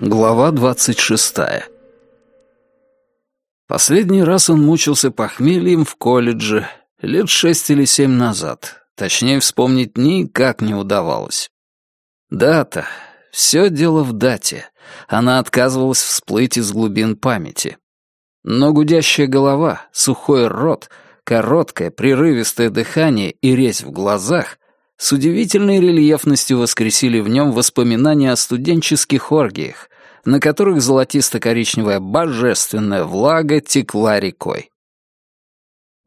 Глава двадцать шестая Последний раз он мучился похмельем в колледже лет шесть или семь назад. Точнее, вспомнить никак не удавалось. Дата. Все дело в дате. Она отказывалась всплыть из глубин памяти. Но гудящая голова, сухой рот, короткое, прерывистое дыхание и резь в глазах с удивительной рельефностью воскресили в нем воспоминания о студенческих оргиях, на которых золотисто-коричневая божественная влага текла рекой.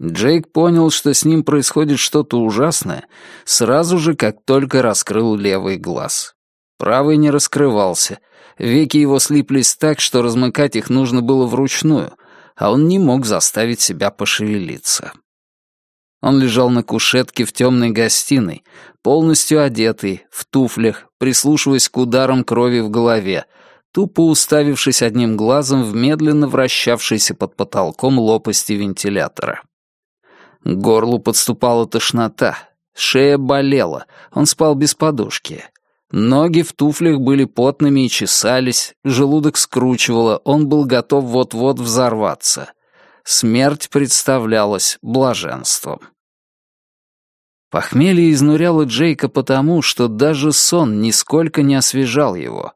Джейк понял, что с ним происходит что-то ужасное, сразу же, как только раскрыл левый глаз. Правый не раскрывался, веки его слиплись так, что размыкать их нужно было вручную, а он не мог заставить себя пошевелиться. Он лежал на кушетке в темной гостиной, полностью одетый, в туфлях, прислушиваясь к ударам крови в голове, тупо уставившись одним глазом в медленно вращавшейся под потолком лопасти вентилятора. К горлу подступала тошнота, шея болела, он спал без подушки. Ноги в туфлях были потными и чесались, желудок скручивало, он был готов вот-вот взорваться. Смерть представлялась блаженством. Похмелье изнуряло Джейка потому, что даже сон нисколько не освежал его.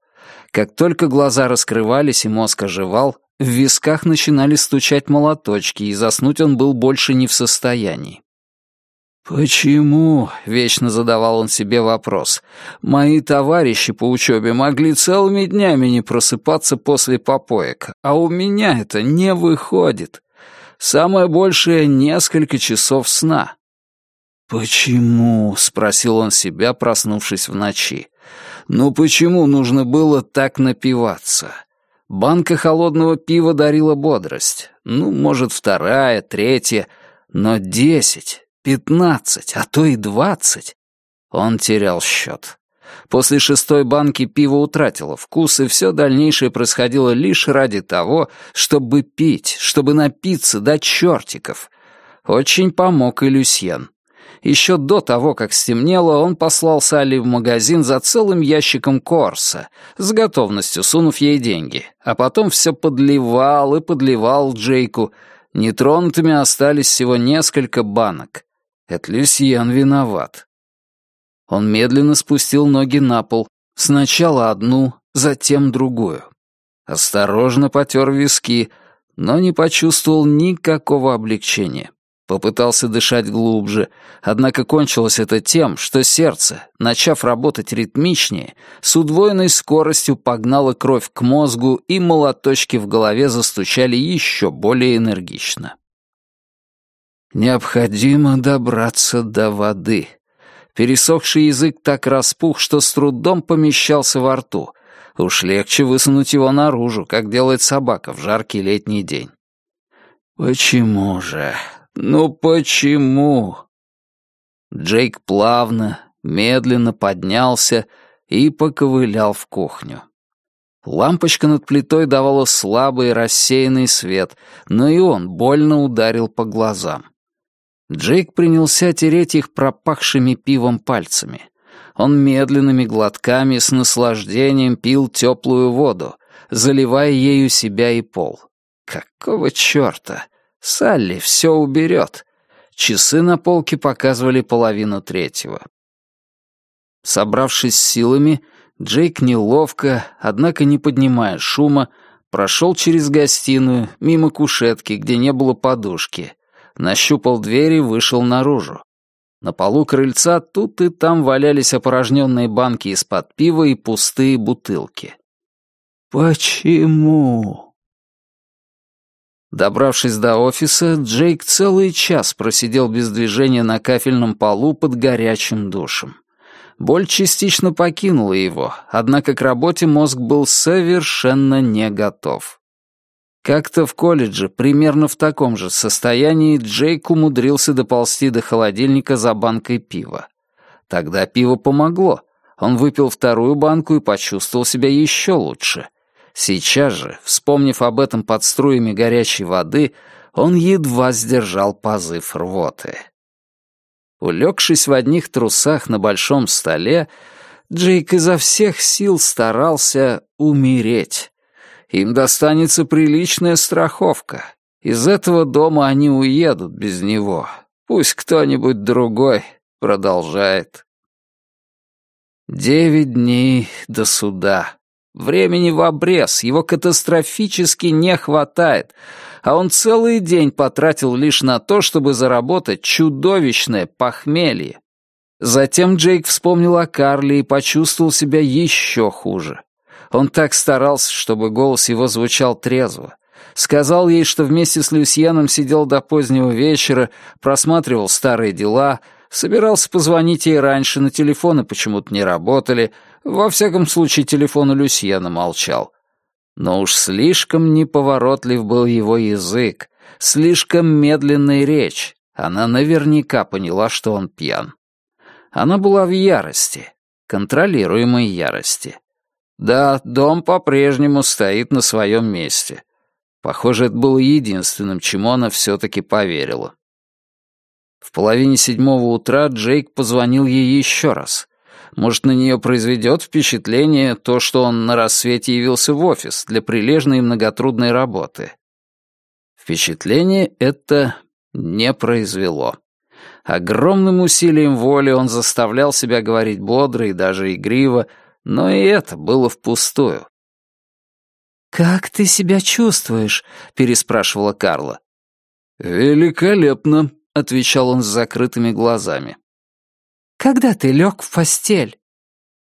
Как только глаза раскрывались и мозг оживал, в висках начинали стучать молоточки, и заснуть он был больше не в состоянии. «Почему?» — вечно задавал он себе вопрос. «Мои товарищи по учебе могли целыми днями не просыпаться после попоек, а у меня это не выходит. Самое большее — несколько часов сна». «Почему?» — спросил он себя, проснувшись в ночи. Ну почему нужно было так напиваться? Банка холодного пива дарила бодрость. Ну, может, вторая, третья, но десять, пятнадцать, а то и двадцать. Он терял счет. После шестой банки пиво утратило вкус, и все дальнейшее происходило лишь ради того, чтобы пить, чтобы напиться до чертиков. Очень помог и Люсьен. Еще до того, как стемнело, он послал Салли в магазин за целым ящиком корса, с готовностью сунув ей деньги, а потом все подливал и подливал Джейку. Нетронутыми остались всего несколько банок. Это Люсьен виноват. Он медленно спустил ноги на пол, сначала одну, затем другую. Осторожно потер виски, но не почувствовал никакого облегчения. Попытался дышать глубже, однако кончилось это тем, что сердце, начав работать ритмичнее, с удвоенной скоростью погнало кровь к мозгу, и молоточки в голове застучали еще более энергично. Необходимо добраться до воды. Пересохший язык так распух, что с трудом помещался во рту. Уж легче высунуть его наружу, как делает собака в жаркий летний день. Почему же? «Ну почему?» Джейк плавно, медленно поднялся и поковылял в кухню. Лампочка над плитой давала слабый рассеянный свет, но и он больно ударил по глазам. Джейк принялся тереть их пропахшими пивом пальцами. Он медленными глотками с наслаждением пил теплую воду, заливая ею себя и пол. Какого черта? Салли все уберет. Часы на полке показывали половину третьего. Собравшись силами, Джейк неловко, однако не поднимая шума, прошел через гостиную, мимо кушетки, где не было подушки, нащупал дверь и вышел наружу. На полу крыльца тут и там валялись опорожненные банки из-под пива и пустые бутылки. «Почему?» Добравшись до офиса, Джейк целый час просидел без движения на кафельном полу под горячим душем. Боль частично покинула его, однако к работе мозг был совершенно не готов. Как-то в колледже, примерно в таком же состоянии, Джейк умудрился доползти до холодильника за банкой пива. Тогда пиво помогло. Он выпил вторую банку и почувствовал себя еще лучше. Сейчас же, вспомнив об этом под струями горячей воды, он едва сдержал позыв рвоты. Улегшись в одних трусах на большом столе, Джейк изо всех сил старался умереть. Им достанется приличная страховка. Из этого дома они уедут без него. Пусть кто-нибудь другой продолжает. Девять дней до суда. Времени в обрез, его катастрофически не хватает, а он целый день потратил лишь на то, чтобы заработать чудовищное похмелье. Затем Джейк вспомнил о Карле и почувствовал себя еще хуже. Он так старался, чтобы голос его звучал трезво. Сказал ей, что вместе с Люсьеном сидел до позднего вечера, просматривал старые дела, собирался позвонить ей раньше, но телефоны почему-то не работали, во всяком случае телефон у Люсьена молчал. Но уж слишком неповоротлив был его язык, слишком медленная речь. Она наверняка поняла, что он пьян. Она была в ярости, контролируемой ярости. Да, дом по-прежнему стоит на своем месте. Похоже, это было единственным, чему она все-таки поверила. В половине седьмого утра Джейк позвонил ей еще раз. Может, на нее произведет впечатление то, что он на рассвете явился в офис для прилежной и многотрудной работы. Впечатление это не произвело. Огромным усилием воли он заставлял себя говорить бодро и даже игриво, но и это было впустую. «Как ты себя чувствуешь?» — переспрашивала Карла. «Великолепно», — отвечал он с закрытыми глазами. «Когда ты лег в постель?»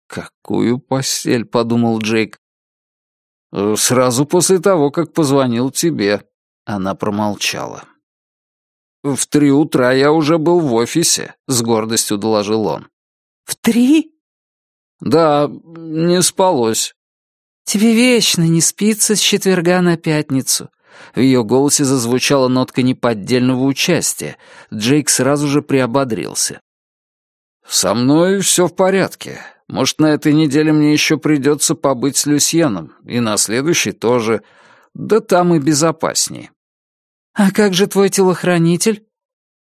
«Какую постель?» — подумал Джейк. «Сразу после того, как позвонил тебе». Она промолчала. «В три утра я уже был в офисе», — с гордостью доложил он. «В три?» «Да, не спалось». «Тебе вечно не спится с четверга на пятницу». В ее голосе зазвучала нотка неподдельного участия. Джейк сразу же приободрился. «Со мной все в порядке. Может, на этой неделе мне еще придется побыть с Люсьеном, и на следующей тоже. Да там и безопаснее». «А как же твой телохранитель?»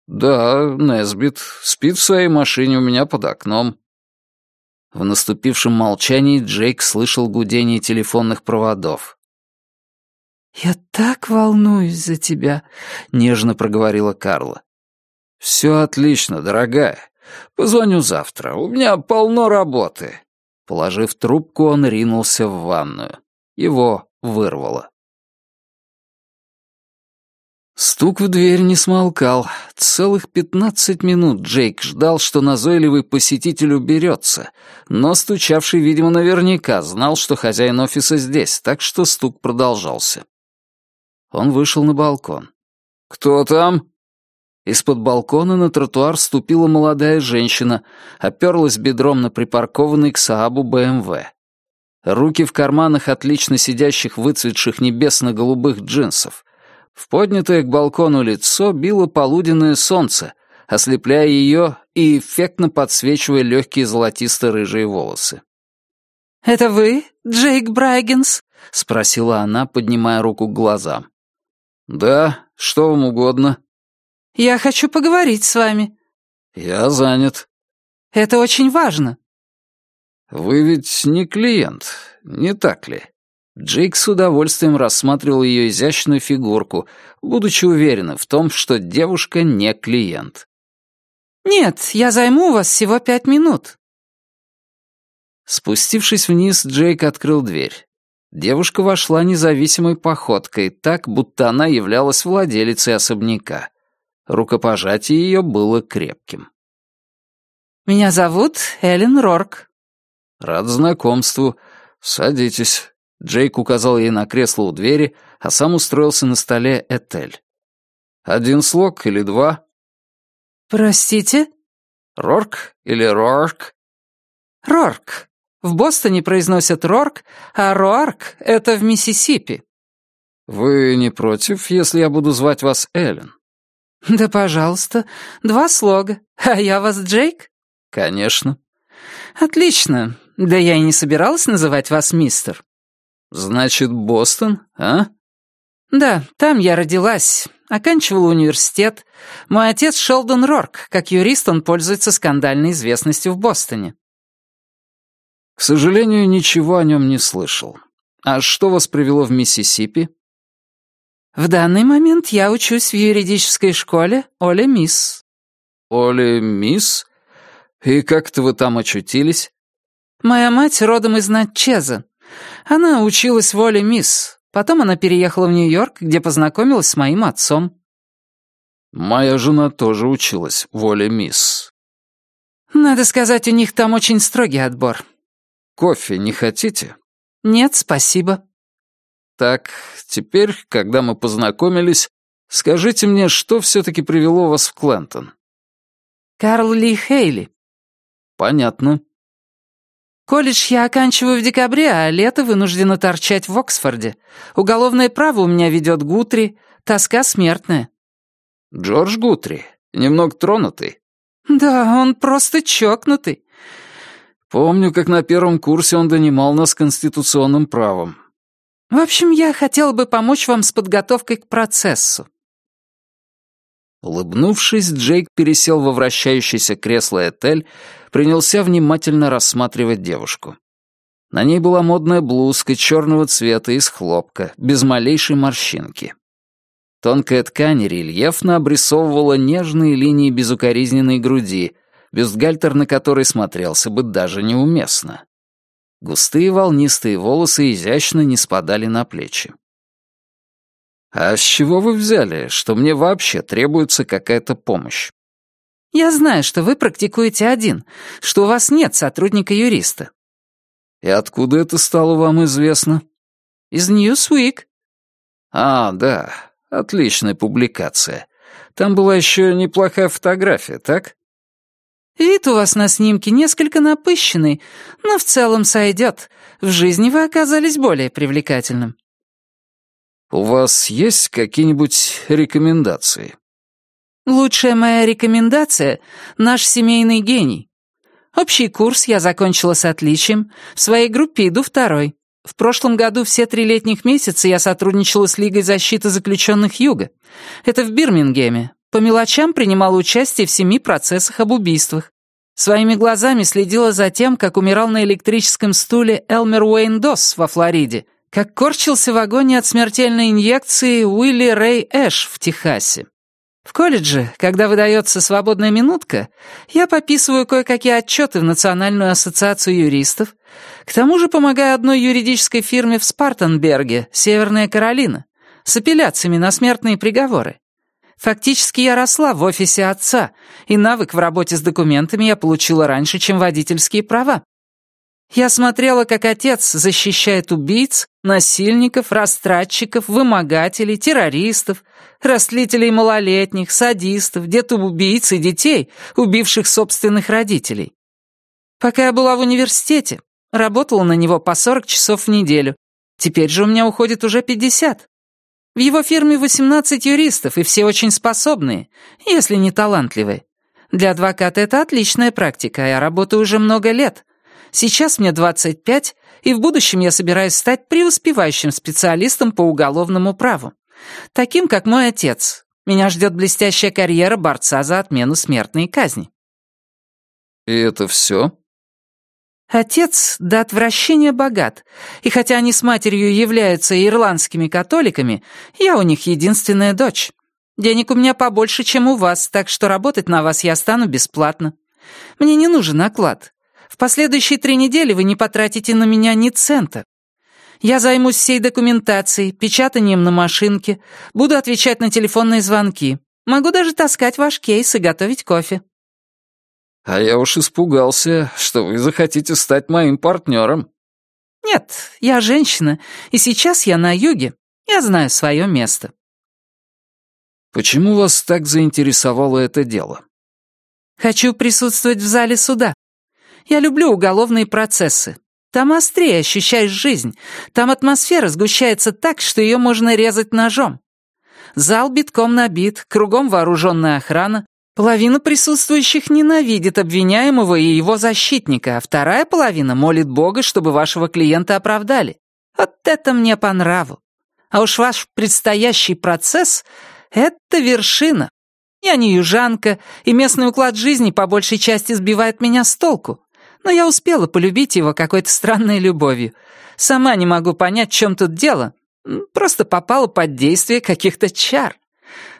«Да, Несбит. Спит в своей машине у меня под окном». В наступившем молчании Джейк слышал гудение телефонных проводов. «Я так волнуюсь за тебя», — нежно проговорила Карла. «Все отлично, дорогая. Позвоню завтра. У меня полно работы». Положив трубку, он ринулся в ванную. Его вырвало. Стук в дверь не смолкал. Целых пятнадцать минут Джейк ждал, что назойливый посетитель уберется, но стучавший, видимо, наверняка знал, что хозяин офиса здесь, так что стук продолжался. Он вышел на балкон. «Кто там?» Из-под балкона на тротуар ступила молодая женщина, оперлась бедром на припаркованный к Саабу БМВ. Руки в карманах отлично сидящих выцветших небесно-голубых джинсов — в поднятое к балкону лицо било полуденное солнце, ослепляя ее и эффектно подсвечивая легкие золотисто-рыжие волосы. «Это вы, Джейк Брайгенс?» — спросила она, поднимая руку к глазам. «Да, что вам угодно?» «Я хочу поговорить с вами». «Я занят». «Это очень важно». «Вы ведь не клиент, не так ли?» Джейк с удовольствием рассматривал ее изящную фигурку, будучи уверенным в том, что девушка не клиент. «Нет, я займу у вас всего пять минут». Спустившись вниз, Джейк открыл дверь. Девушка вошла независимой походкой, так, будто она являлась владелицей особняка. Рукопожатие ее было крепким. «Меня зовут Эллен Рорк». «Рад знакомству. Садитесь». Джейк указал ей на кресло у двери, а сам устроился на столе Этель. «Один слог или два?» «Простите?» «Рорк или Рорк?» «Рорк. В Бостоне произносят Рорк, а Роарк — это в Миссисипи». «Вы не против, если я буду звать вас Эллен?» «Да, пожалуйста. Два слога. А я вас Джейк?» «Конечно». «Отлично. Да я и не собиралась называть вас мистер». Значит, Бостон, а? Да, там я родилась. Оканчивала университет. Мой отец Шелдон Рорк. Как юрист он пользуется скандальной известностью в Бостоне. К сожалению, ничего о нем не слышал. А что вас привело в Миссисипи? В данный момент я учусь в юридической школе Оле Мисс. Оле Мисс? И как-то вы там очутились? Моя мать родом из Натчеза. Она училась в Оле Мисс. Потом она переехала в Нью-Йорк, где познакомилась с моим отцом. Моя жена тоже училась в Оле Мисс. Надо сказать, у них там очень строгий отбор. Кофе не хотите? Нет, спасибо. Так, теперь, когда мы познакомились, скажите мне, что все-таки привело вас в Клентон? Карл Ли Хейли. Понятно. Колледж я оканчиваю в декабре, а лето вынуждена торчать в Оксфорде. Уголовное право у меня ведет Гутри, тоска смертная. Джордж Гутри, немного тронутый. Да, он просто чокнутый. Помню, как на первом курсе он донимал нас конституционным правом. В общем, я хотела бы помочь вам с подготовкой к процессу. Улыбнувшись, Джейк пересел во вращающееся кресло Этель, принялся внимательно рассматривать девушку. На ней была модная блузка черного цвета из хлопка, без малейшей морщинки. Тонкая ткань рельефно обрисовывала нежные линии безукоризненной груди, бюстгальтер на которой смотрелся бы даже неуместно. Густые волнистые волосы изящно не спадали на плечи. «А с чего вы взяли, что мне вообще требуется какая-то помощь?» «Я знаю, что вы практикуете один, что у вас нет сотрудника-юриста». «И откуда это стало вам известно?» «Из Newsweek». «А, да, отличная публикация. Там была еще неплохая фотография, так?» «Вид у вас на снимке несколько напыщенный, но в целом сойдет. В жизни вы оказались более привлекательным». «У вас есть какие-нибудь рекомендации?» «Лучшая моя рекомендация — наш семейный гений. Общий курс я закончила с отличием, в своей группе иду второй. В прошлом году все три летних месяца я сотрудничала с Лигой защиты заключенных Юга. Это в Бирмингеме. По мелочам принимала участие в семи процессах об убийствах. Своими глазами следила за тем, как умирал на электрическом стуле Элмер Уэйн Досс во Флориде, как корчился в агонии от смертельной инъекции Уилли Рэй Эш в Техасе. В колледже, когда выдается свободная минутка, я пописываю кое-какие отчеты в Национальную ассоциацию юристов, к тому же помогаю одной юридической фирме в Спартанберге, Северная Каролина, с апелляциями на смертные приговоры. Фактически я росла в офисе отца, и навык в работе с документами я получила раньше, чем водительские права. Я смотрела, как отец защищает убийц, насильников, растратчиков, вымогателей, террористов, растлителей малолетних, садистов, детоубийц и детей, убивших собственных родителей. Пока я была в университете, работала на него по 40 часов в неделю. Теперь же у меня уходит уже 50. В его фирме 18 юристов, и все очень способные, если не талантливые. Для адвоката это отличная практика, а я работаю уже много лет — Сейчас мне 25, и в будущем я собираюсь стать преуспевающим специалистом по уголовному праву. Таким, как мой отец. Меня ждет блестящая карьера борца за отмену смертной казни. И это все? Отец до отвращения богат, и хотя они с матерью являются ирландскими католиками, я у них единственная дочь. Денег у меня побольше, чем у вас, так что работать на вас я стану бесплатно. Мне не нужен оклад. В последующие три недели вы не потратите на меня ни цента. Я займусь всей документацией, печатанием на машинке, буду отвечать на телефонные звонки. Могу даже таскать ваш кейс и готовить кофе». «А я уж испугался, что вы захотите стать моим партнером». «Нет, я женщина, и сейчас я на юге. Я знаю свое место». «Почему вас так заинтересовало это дело?» «Хочу присутствовать в зале суда. Я люблю уголовные процессы. Там острее ощущаешь жизнь. Там атмосфера сгущается так, что ее можно резать ножом. Зал битком набит, кругом вооруженная охрана. Половина присутствующих ненавидит обвиняемого и его защитника, а вторая половина молит Бога, чтобы вашего клиента оправдали. Вот это мне по нраву. А уж ваш предстоящий процесс — это вершина. Я не южанка, и местный уклад жизни по большей части сбивает меня с толку. Но я успела полюбить его какой-то странной любовью. Сама не могу понять, в чем тут дело. Просто попала под действие каких-то чар.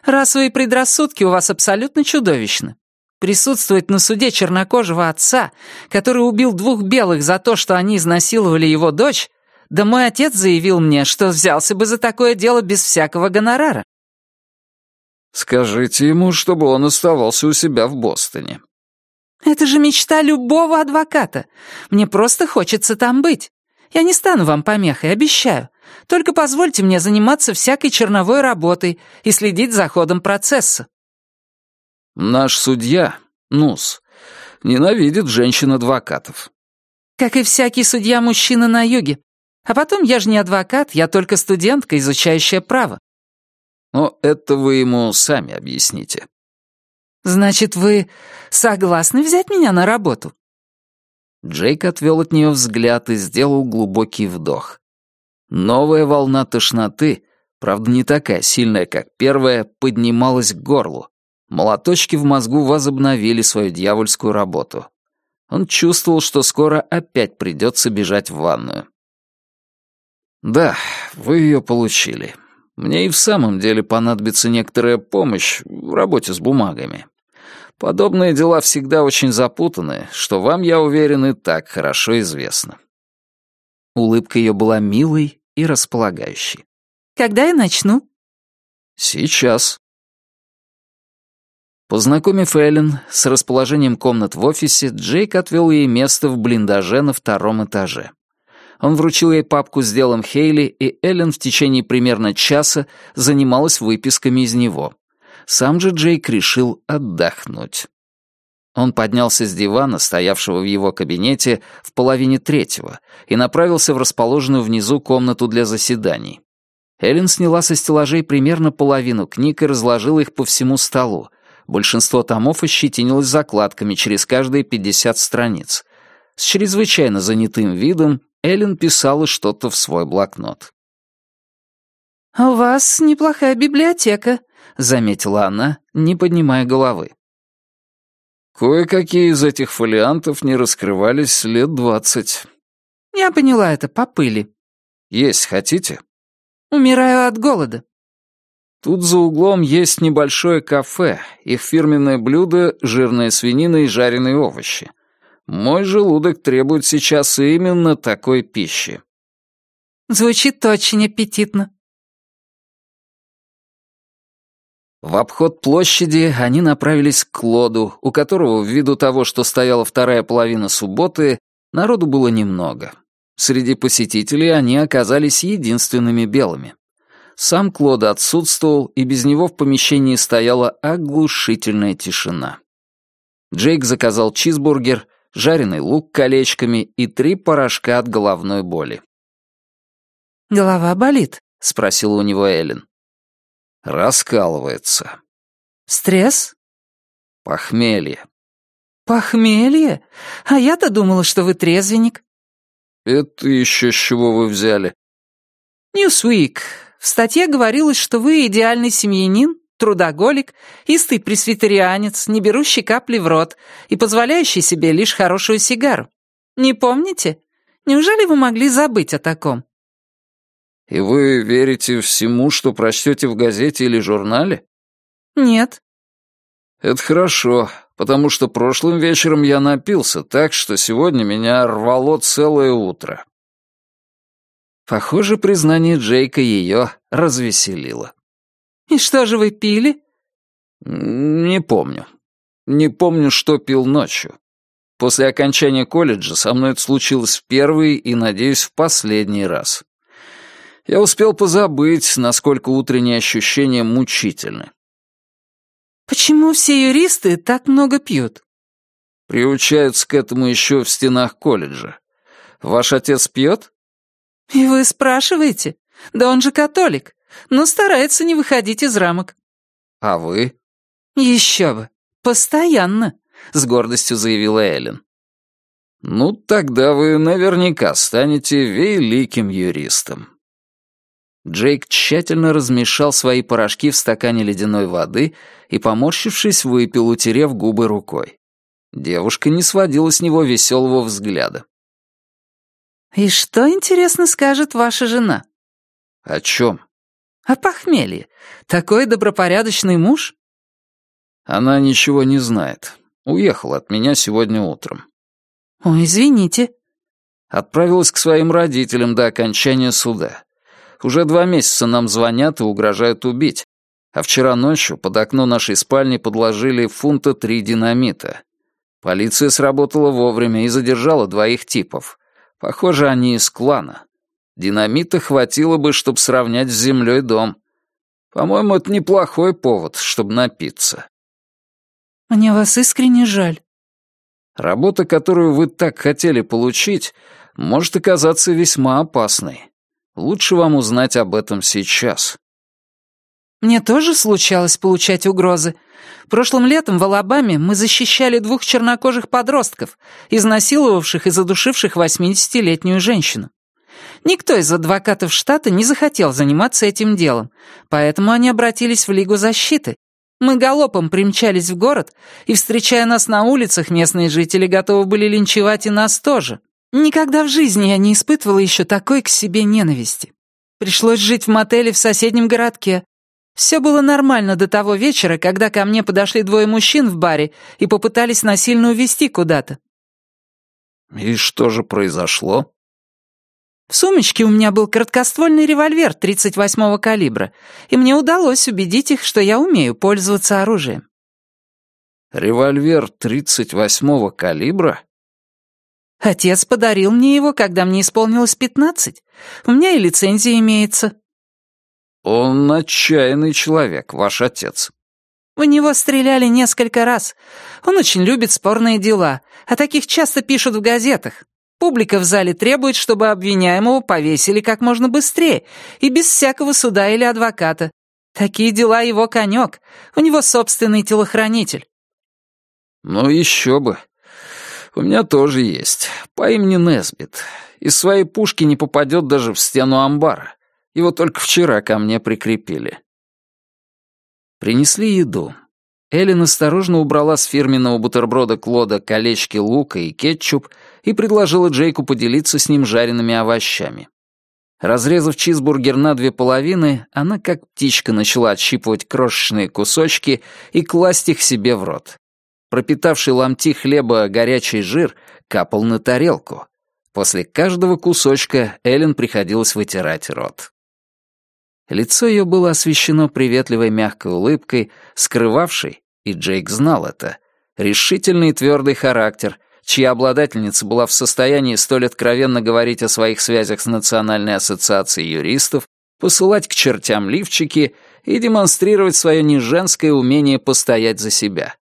Расовые предрассудки у вас абсолютно чудовищны. Присутствовать на суде чернокожего отца, который убил двух белых за то, что они изнасиловали его дочь, да мой отец заявил мне, что взялся бы за такое дело без всякого гонорара. Скажите ему, чтобы он оставался у себя в Бостоне. Это же мечта любого адвоката. Мне просто хочется там быть. Я не стану вам помехой, обещаю. Только позвольте мне заниматься всякой черновой работой и следить за ходом процесса». «Наш судья, Нус, ненавидит женщин-адвокатов». «Как и всякий судья-мужчина на юге. А потом я же не адвокат, я только студентка, изучающая право». «Но это вы ему сами объясните». «Значит, вы согласны взять меня на работу?» Джейк отвел от нее взгляд и сделал глубокий вдох. Новая волна тошноты, правда не такая сильная, как первая, поднималась к горлу. Молоточки в мозгу возобновили свою дьявольскую работу. Он чувствовал, что скоро опять придется бежать в ванную. «Да, вы ее получили. Мне и в самом деле понадобится некоторая помощь в работе с бумагами. Подобные дела всегда очень запутаны, что вам, я уверен, и так хорошо известно. Улыбка ее была милой и располагающей. «Когда я начну?» «Сейчас». Познакомив Эллен с расположением комнат в офисе, Джейк отвел ей место в блиндаже на втором этаже. Он вручил ей папку с делом Хейли, и Эллен в течение примерно часа занималась выписками из него. Сам же Джейк решил отдохнуть. Он поднялся с дивана, стоявшего в его кабинете, в половине третьего, и направился в расположенную внизу комнату для заседаний. Эллен сняла со стеллажей примерно половину книг и разложила их по всему столу. Большинство томов ощетинилось закладками через каждые 50 страниц. С чрезвычайно занятым видом Эллен писала что-то в свой блокнот. «А у вас неплохая библиотека», — заметила она, не поднимая головы. Кое-какие из этих фолиантов не раскрывались лет двадцать. Я поняла это по пыли. Есть хотите? Умираю от голода. Тут за углом есть небольшое кафе. Их фирменное блюдо — жирная свинина и жареные овощи. Мой желудок требует сейчас именно такой пищи. Звучит очень аппетитно. В обход площади они направились к Клоду, у которого, ввиду того, что стояла вторая половина субботы, народу было немного. Среди посетителей они оказались единственными белыми. Сам Клод отсутствовал, и без него в помещении стояла оглушительная тишина. Джейк заказал чизбургер, жареный лук колечками и три порошка от головной боли. «Голова болит?» — спросила у него Эллен. Раскалывается. Стресс? Похмелье. Похмелье? А я-то думала, что вы трезвенник. Это еще с чего вы взяли? Ньюсвик. В статье говорилось, что вы идеальный семьянин, трудоголик, истый пресвитерианец, не берущий капли в рот и позволяющий себе лишь хорошую сигару. Не помните? Неужели вы могли забыть о таком? И вы верите всему, что прочтете в газете или журнале? Нет. Это хорошо, потому что прошлым вечером я напился так, что сегодня меня рвало целое утро. Похоже, признание Джейка ее развеселило. «И что же вы пили?» «Не помню. Не помню, что пил ночью. После окончания колледжа со мной это случилось в первый и, надеюсь, в последний раз. Я успел позабыть, насколько утренние ощущения мучительны. «Почему все юристы так много пьют?» «Приучаются к этому еще в стенах колледжа. Ваш отец пьет?» «И вы спрашиваете? Да он же католик, но старается не выходить из рамок». «А вы?» «Еще бы. Постоянно», — с гордостью заявила Эллен. Ну, тогда вы наверняка станете великим юристом. Джейк тщательно размешал свои порошки в стакане ледяной воды и, поморщившись, выпил, утерев губы рукой. Девушка не сводила с него веселого взгляда. «И что, интересно, скажет ваша жена?» «О чем?» «О похмелье. Такой добропорядочный муж?» «Она ничего не знает. Уехала от меня сегодня утром. «Ой, извините». Отправилась к своим родителям до окончания суда. Уже два месяца нам звонят и угрожают убить. А вчера ночью под окно нашей спальни подложили фунта три динамита. Полиция сработала вовремя и задержала двоих типов. Похоже, они из клана. Динамита хватило бы, чтобы сравнять с землей дом. По-моему, это неплохой повод, чтобы напиться. Мне вас искренне жаль. Работа, которую вы так хотели получить, может оказаться весьма опасной. Лучше вам узнать об этом сейчас. Мне тоже случалось получать угрозы. Прошлым летом в Алабаме мы защищали двух чернокожих подростков, изнасиловавших и задушивших 80-летнюю женщину. Никто из адвокатов штата не захотел заниматься этим делом, поэтому они обратились в Лигу защиты, мы галопом примчались в город, и, встречая нас на улицах, местные жители готовы были линчевать и нас тоже. Никогда в жизни я не испытывала еще такой к себе ненависти. Пришлось жить в мотеле в соседнем городке. Все было нормально до того вечера, когда ко мне подошли двое мужчин в баре и попытались насильно увезти куда-то. «И что же произошло?» В сумочке у меня был короткоствольный револьвер 38-го калибра, и мне удалось убедить их, что я умею пользоваться оружием. Револьвер 38-го калибра? Отец подарил мне его, когда мне исполнилось 15. У меня и лицензия имеется. Он отчаянный человек, ваш отец. В него стреляли несколько раз. Он очень любит спорные дела, а таких часто пишут в газетах. Публика в зале требует, чтобы обвиняемого повесили как можно быстрее и без всякого суда или адвоката. Такие дела его конек. У него собственный телохранитель. Ну еще бы. У меня тоже есть. По имени Несбит. Из своей пушки не попадет даже в стену амбара. Его только вчера ко мне прикрепили. Принесли еду. Эллен осторожно убрала с фирменного бутерброда Клода колечки лука и кетчуп и предложила Джейку поделиться с ним жареными овощами. Разрезав чизбургер на две половины, она как птичка начала отщипывать крошечные кусочки и класть их себе в рот. Пропитавший ломти хлеба горячий жир капал на тарелку. После каждого кусочка Эллен приходилось вытирать рот. Лицо ее было освещено приветливой мягкой улыбкой, скрывавшей и Джейк знал это, решительный и твердый характер, чья обладательница была в состоянии столь откровенно говорить о своих связях с Национальной ассоциацией юристов, посылать к чертям лифчики и демонстрировать свое неженское умение постоять за себя.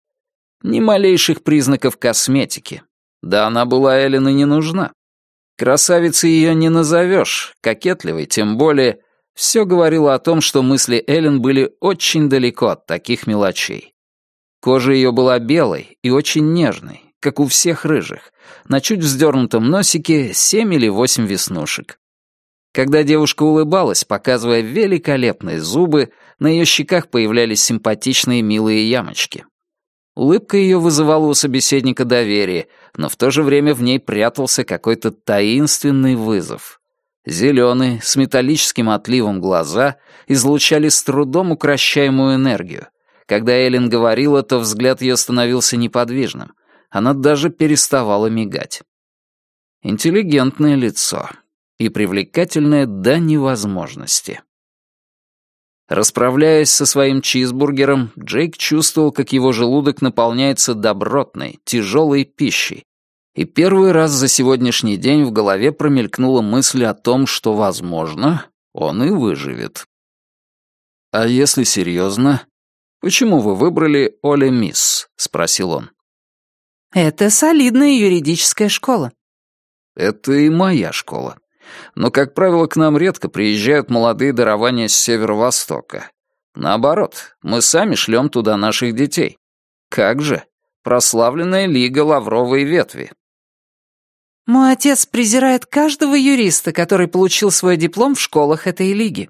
Ни малейших признаков косметики. Да она была Эллен и не нужна. Красавицей ее не назовешь, кокетливой тем более. Все говорило о том, что мысли Эллен были очень далеко от таких мелочей. Кожа ее была белой и очень нежной, как у всех рыжих. На чуть вздернутом носике семь или восемь веснушек. Когда девушка улыбалась, показывая великолепные зубы, на ее щеках появлялись симпатичные милые ямочки. Улыбка ее вызывала у собеседника доверие, но в то же время в ней прятался какой-то таинственный вызов. Зеленые, с металлическим отливом глаза излучали с трудом укращаемую энергию, когда Эллен говорила, то взгляд ее становился неподвижным. Она даже переставала мигать. Интеллигентное лицо и привлекательное до невозможности. Расправляясь со своим чизбургером, Джейк чувствовал, как его желудок наполняется добротной, тяжелой пищей. И первый раз за сегодняшний день в голове промелькнула мысль о том, что, возможно, он и выживет. А если серьезно, «Почему вы выбрали Оле Мисс?» — спросил он. «Это солидная юридическая школа». «Это и моя школа. Но, как правило, к нам редко приезжают молодые дарования с северо-востока. Наоборот, мы сами шлем туда наших детей. Как же? Прославленная лига лавровой ветви». Мой отец презирает каждого юриста, который получил свой диплом в школах этой лиги.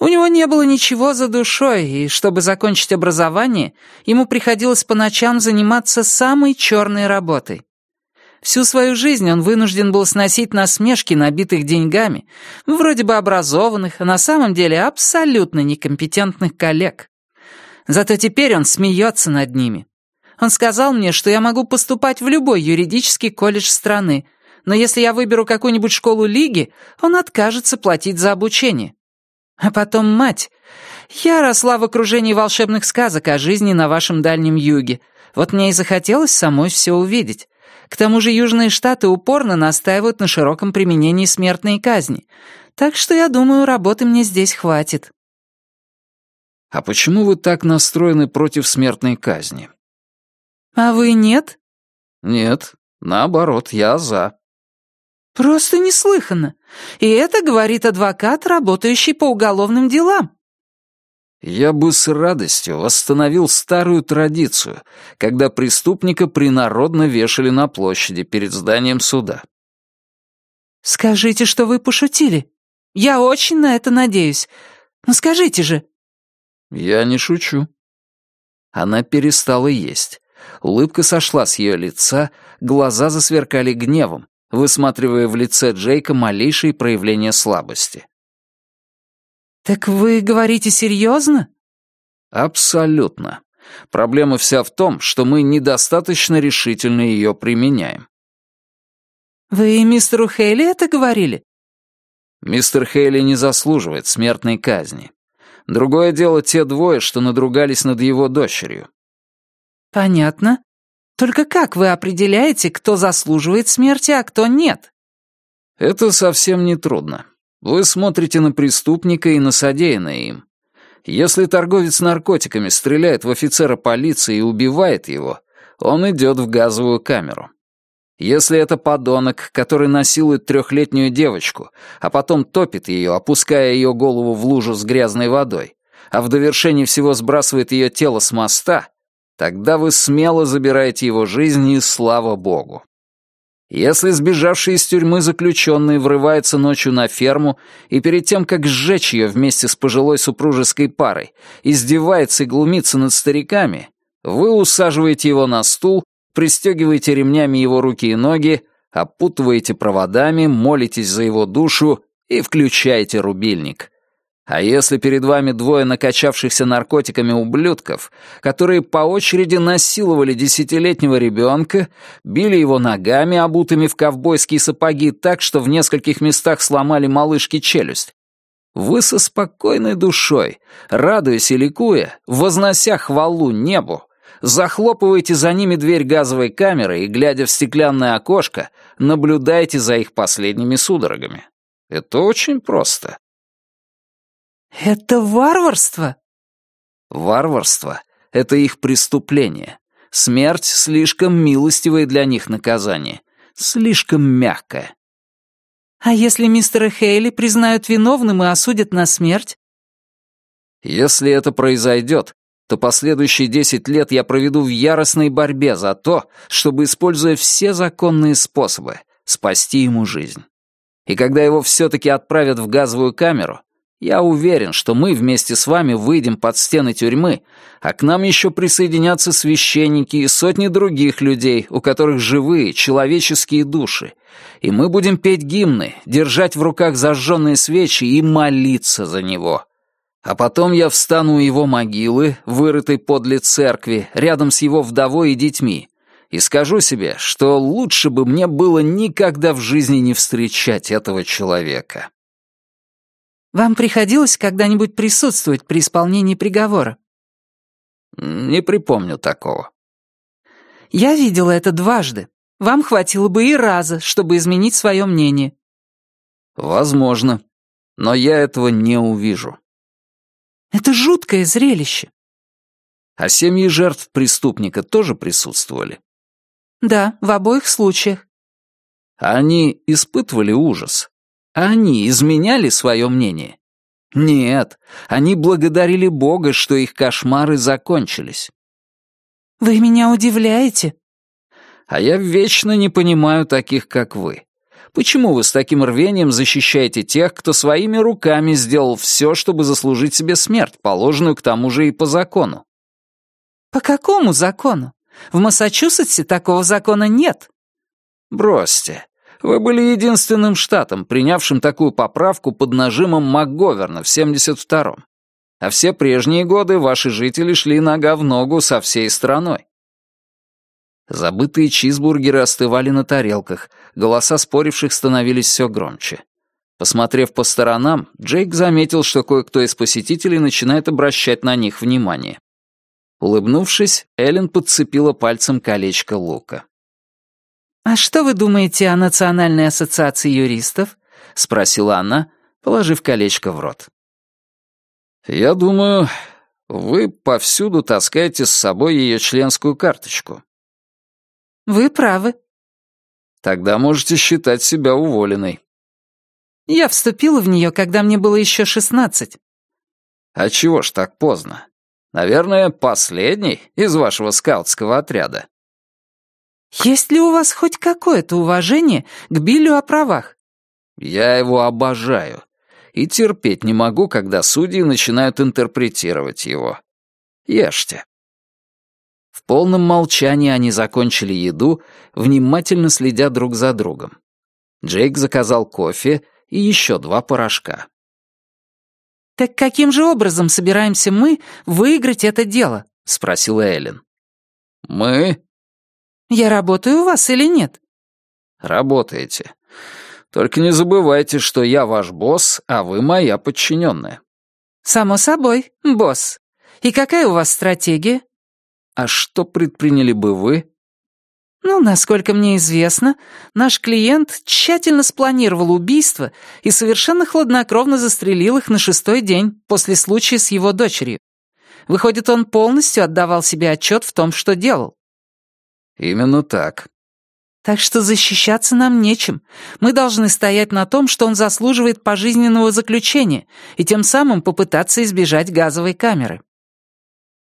У него не было ничего за душой, и чтобы закончить образование, ему приходилось по ночам заниматься самой черной работой. Всю свою жизнь он вынужден был сносить насмешки, набитых деньгами, вроде бы образованных, а на самом деле абсолютно некомпетентных коллег. Зато теперь он смеется над ними. Он сказал мне, что я могу поступать в любой юридический колледж страны, но если я выберу какую-нибудь школу лиги, он откажется платить за обучение. А потом мать. Я росла в окружении волшебных сказок о жизни на вашем Дальнем Юге. Вот мне и захотелось самой все увидеть. К тому же Южные Штаты упорно настаивают на широком применении смертной казни. Так что, я думаю, работы мне здесь хватит. А почему вы так настроены против смертной казни? А вы нет? Нет, наоборот, я за. Просто неслыханно. И это говорит адвокат, работающий по уголовным делам. Я бы с радостью восстановил старую традицию, когда преступника принародно вешали на площади перед зданием суда. «Скажите, что вы пошутили. Я очень на это надеюсь. Ну скажите же». «Я не шучу». Она перестала есть. Улыбка сошла с ее лица, глаза засверкали гневом, высматривая в лице Джейка малейшие проявления слабости. «Так вы говорите серьезно?» «Абсолютно. Проблема вся в том, что мы недостаточно решительно ее применяем». «Вы мистеру Хейли это говорили?» «Мистер Хейли не заслуживает смертной казни. Другое дело те двое, что надругались над его дочерью». «Понятно. Только как вы определяете, кто заслуживает смерти, а кто нет? Это совсем не трудно. Вы смотрите на преступника и на содеянное им. Если торговец наркотиками стреляет в офицера полиции и убивает его, он идет в газовую камеру. Если это подонок, который насилует трехлетнюю девочку, а потом топит ее, опуская ее голову в лужу с грязной водой, а в довершении всего сбрасывает ее тело с моста, Тогда вы смело забираете его жизнь, и слава богу. Если сбежавший из тюрьмы заключенный врывается ночью на ферму и перед тем, как сжечь ее вместе с пожилой супружеской парой, издевается и глумится над стариками, вы усаживаете его на стул, пристегиваете ремнями его руки и ноги, опутываете проводами, молитесь за его душу и включаете рубильник. А если перед вами двое накачавшихся наркотиками ублюдков, которые по очереди насиловали десятилетнего ребенка, били его ногами, обутыми в ковбойские сапоги так, что в нескольких местах сломали малышке челюсть, вы со спокойной душой, радуясь и ликуя, вознося хвалу небу, захлопываете за ними дверь газовой камеры и, глядя в стеклянное окошко, наблюдаете за их последними судорогами. Это очень просто. «Это варварство!» «Варварство — это их преступление. Смерть — слишком милостивое для них наказание, слишком мягкое». «А если мистера Хейли признают виновным и осудят на смерть?» «Если это произойдет, то последующие десять лет я проведу в яростной борьбе за то, чтобы, используя все законные способы, спасти ему жизнь. И когда его все-таки отправят в газовую камеру, я уверен, что мы вместе с вами выйдем под стены тюрьмы, а к нам еще присоединятся священники и сотни других людей, у которых живые человеческие души. И мы будем петь гимны, держать в руках зажженные свечи и молиться за него. А потом я встану у его могилы, вырытой подле церкви, рядом с его вдовой и детьми, и скажу себе, что лучше бы мне было никогда в жизни не встречать этого человека. Вам приходилось когда-нибудь присутствовать при исполнении приговора? Не припомню такого. Я видела это дважды. Вам хватило бы и раза, чтобы изменить свое мнение. Возможно. Но я этого не увижу. Это жуткое зрелище. А семьи жертв преступника тоже присутствовали? Да, в обоих случаях. Они испытывали ужас? Они изменяли свое мнение? Нет, они благодарили Бога, что их кошмары закончились. «Вы меня удивляете». А я вечно не понимаю таких, как вы. Почему вы с таким рвением защищаете тех, кто своими руками сделал все, чтобы заслужить себе смерть, положенную к тому же и по закону? По какому закону? В Массачусетсе такого закона нет. Бросьте. Вы были единственным штатом, принявшим такую поправку под нажимом МакГоверна в 72-м. А все прежние годы ваши жители шли нога в ногу со всей страной. Забытые чизбургеры остывали на тарелках, голоса споривших становились все громче. Посмотрев по сторонам, Джейк заметил, что кое-кто из посетителей начинает обращать на них внимание. Улыбнувшись, Эллен подцепила пальцем колечко лука. «А что вы думаете о Национальной ассоциации юристов?» — спросила она, положив колечко в рот. «Я думаю, вы повсюду таскаете с собой ее членскую карточку». «Вы правы». «Тогда можете считать себя уволенной». «Я вступила в нее, когда мне было еще шестнадцать». «А чего ж так поздно? Наверное, последний из вашего скаутского отряда». «Есть ли у вас хоть какое-то уважение к Биллю о правах?» «Я его обожаю. И терпеть не могу, когда судьи начинают интерпретировать его. Ешьте». В полном молчании они закончили еду, внимательно следя друг за другом. Джейк заказал кофе и еще два порошка. «Так каким же образом собираемся мы выиграть это дело?» — спросила Эллен. «Мы?» «Я работаю у вас или нет?» «Работаете. Только не забывайте, что я ваш босс, а вы моя подчиненная». «Само собой, босс. И какая у вас стратегия?» «А что предприняли бы вы?» «Ну, насколько мне известно, наш клиент тщательно спланировал убийство и совершенно хладнокровно застрелил их на шестой день после случая с его дочерью. Выходит, он полностью отдавал себе отчет в том, что делал». «Именно так. Так что защищаться нам нечем. Мы должны стоять на том, что он заслуживает пожизненного заключения, и тем самым попытаться избежать газовой камеры».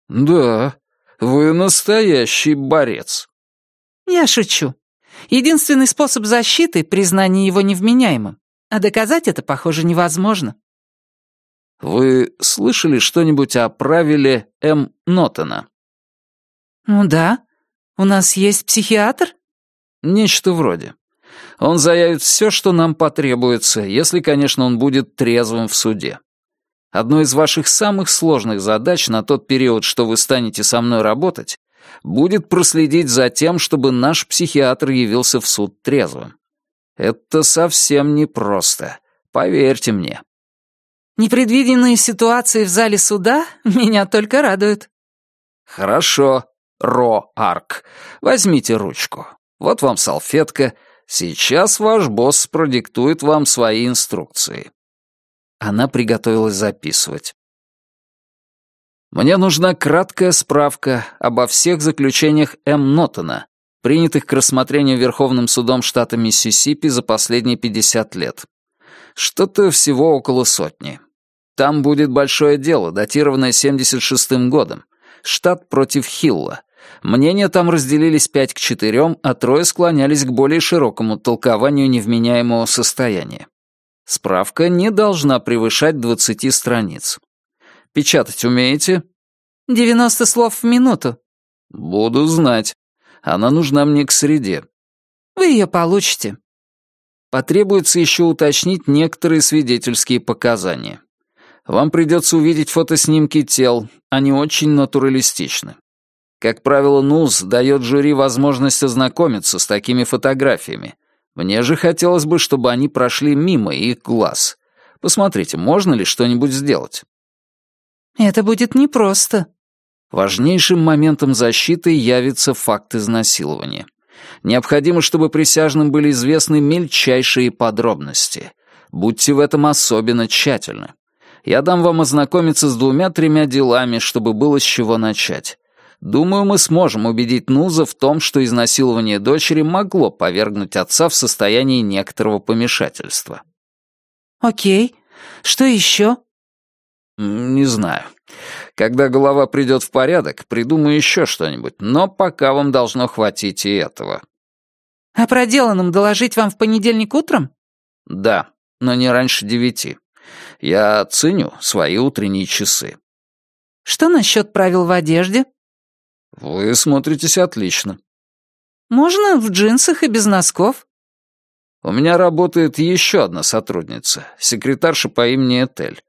«Да, вы настоящий борец». «Я шучу. Единственный способ защиты — признание его невменяемым. А доказать это, похоже, невозможно». «Вы слышали что-нибудь о правиле М. Нотона?» «Ну да. У нас есть психиатр?» Нечто вроде. Он заявит все, что нам потребуется, если, конечно, он будет трезвым в суде. Одной из ваших самых сложных задач на тот период, что вы станете со мной работать, будет проследить за тем, чтобы наш психиатр явился в суд трезвым. Это совсем непросто, поверьте мне. Непредвиденные ситуации в зале суда меня только радуют. Хорошо, Ро-Арк, возьмите ручку. Вот вам салфетка. Сейчас ваш босс продиктует вам свои инструкции». Она приготовилась записывать. «Мне нужна краткая справка обо всех заключениях М. Нотона, принятых к рассмотрению Верховным судом штата Миссисипи за последние 50 лет. Что-то всего около сотни. Там будет большое дело, датированное 76-м годом. Штат против Хилла. Мнения там разделились пять к четырем, а трое склонялись к более широкому толкованию невменяемого состояния. Справка не должна превышать двадцати страниц. Печатать умеете? Девяносто слов в минуту. Буду знать. Она нужна мне к среде. Вы ее получите. Потребуется еще уточнить некоторые свидетельские показания. Вам придется увидеть фотоснимки тел, они очень натуралистичны. Как правило, НУЗ дает жюри возможность ознакомиться с такими фотографиями. Мне же хотелось бы, чтобы они прошли мимо их глаз. Посмотрите, можно ли что-нибудь сделать? Это будет непросто. Важнейшим моментом защиты явится факт изнасилования. Необходимо, чтобы присяжным были известны мельчайшие подробности. Будьте в этом особенно тщательны. Я дам вам ознакомиться с двумя-тремя делами, чтобы было с чего начать. Думаю, мы сможем убедить Нуза в том, что изнасилование дочери могло повергнуть отца в состояние некоторого помешательства. Окей. Что еще? Не знаю. Когда голова придет в порядок, придумаю еще что-нибудь, но пока вам должно хватить и этого». «А проделанным доложить вам в понедельник утром?» «Да, но не раньше девяти. Я ценю свои утренние часы». «Что насчет правил в одежде?» «Вы смотритесь отлично». «Можно в джинсах и без носков?» «У меня работает еще одна сотрудница, секретарша по имени Этель.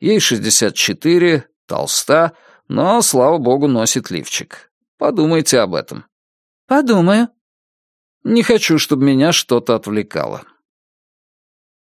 Ей 64, толста, но, слава богу, носит лифчик. Подумайте об этом». «Подумаю». «Не хочу, чтобы меня что-то отвлекало.